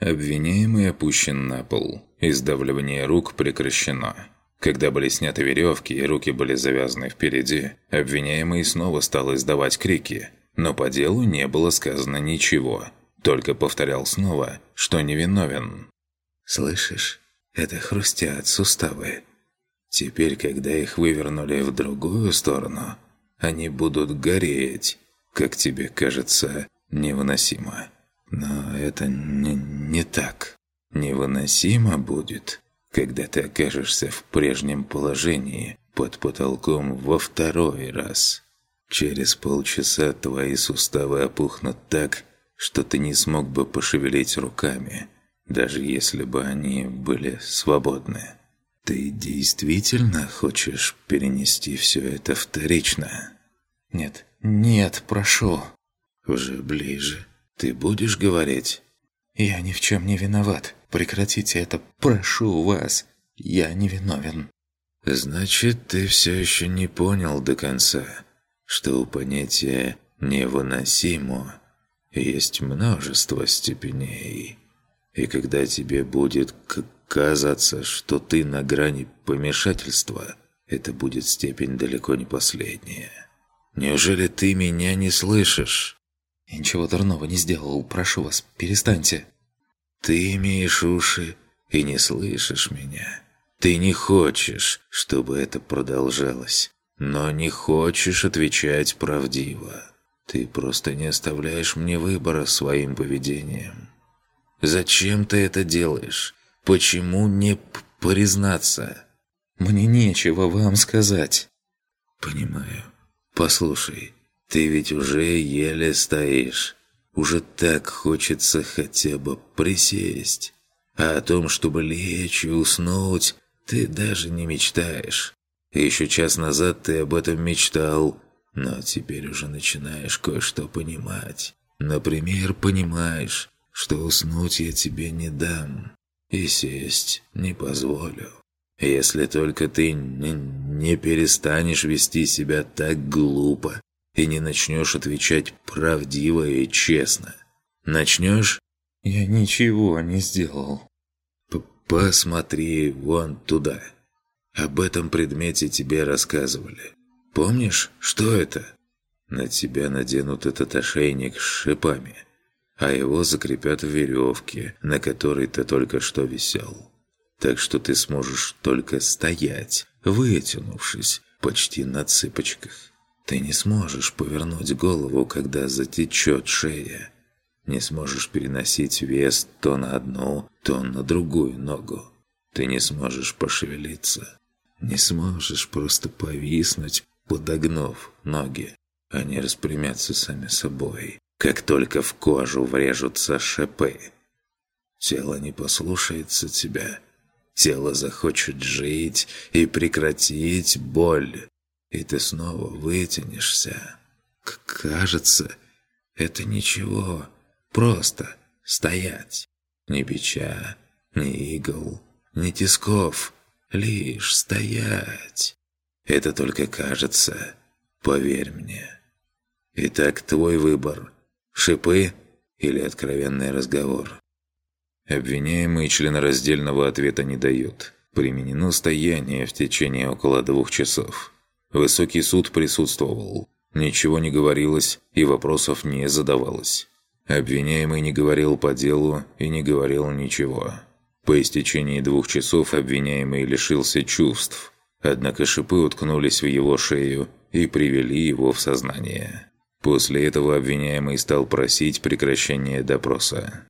Обвиняемый опущен на пол. Издавливание рук прекращено. Когда были сняты веревки и руки были завязаны впереди, обвиняемый снова стал издавать крики, но по делу не было сказано ничего, только повторял снова, что невиновен. «Слышишь, это хрустят суставы. Теперь, когда их вывернули в другую сторону, они будут гореть, как тебе кажется, невыносимо. Но это не, не так. Невыносимо будет, когда ты окажешься в прежнем положении под потолком во второй раз. Через полчаса твои суставы опухнут так, что ты не смог бы пошевелить руками, даже если бы они были свободны. Ты действительно хочешь перенести все это вторично? Нет, нет, прошу. Уже ближе. Ты будешь говорить? Я ни в чем не виноват. Прекратите это, прошу вас. Я не виновен. Значит, ты все еще не понял до конца, что у понятия «невыносимо» есть множество степеней. И когда тебе будет казаться, что ты на грани помешательства, это будет степень далеко не последняя. Неужели ты меня не слышишь? Я ничего дурного не сделал, прошу вас, перестаньте. Ты имеешь уши и не слышишь меня. Ты не хочешь, чтобы это продолжалось, но не хочешь отвечать правдиво. Ты просто не оставляешь мне выбора своим поведением. Зачем ты это делаешь? Почему не признаться? Мне нечего вам сказать. Понимаю. Послушай, ты ведь уже еле стоишь. Уже так хочется хотя бы присесть. А о том, чтобы лечь и уснуть, ты даже не мечтаешь. Еще час назад ты об этом мечтал, но теперь уже начинаешь кое-что понимать. Например, понимаешь, что уснуть я тебе не дам и сесть не позволю. Если только ты не, не перестанешь вести себя так глупо и не начнешь отвечать правдиво и честно. Начнешь? Я ничего не сделал. П Посмотри вон туда. Об этом предмете тебе рассказывали. Помнишь, что это? На тебя наденут этот ошейник с шипами, а его закрепят в веревке, на которой ты только что висел так что ты сможешь только стоять, вытянувшись почти на цыпочках. Ты не сможешь повернуть голову, когда затечет шея. Не сможешь переносить вес то на одну, то на другую ногу. Ты не сможешь пошевелиться. Не сможешь просто повиснуть, подогнув ноги. Они распрямятся сами собой, как только в кожу врежутся шипы. Тело не послушается тебя, Тело захочет жить и прекратить боль. И ты снова вытянешься. К кажется, это ничего. Просто стоять. Ни бича, ни игл, ни тисков. Лишь стоять. Это только кажется. Поверь мне. Итак, твой выбор. Шипы или откровенный разговор? Обвиняемый членораздельного ответа не дает. Применено стояние в течение около двух часов. Высокий суд присутствовал. Ничего не говорилось и вопросов не задавалось. Обвиняемый не говорил по делу и не говорил ничего. По истечении двух часов обвиняемый лишился чувств, однако шипы уткнулись в его шею и привели его в сознание. После этого обвиняемый стал просить прекращения допроса.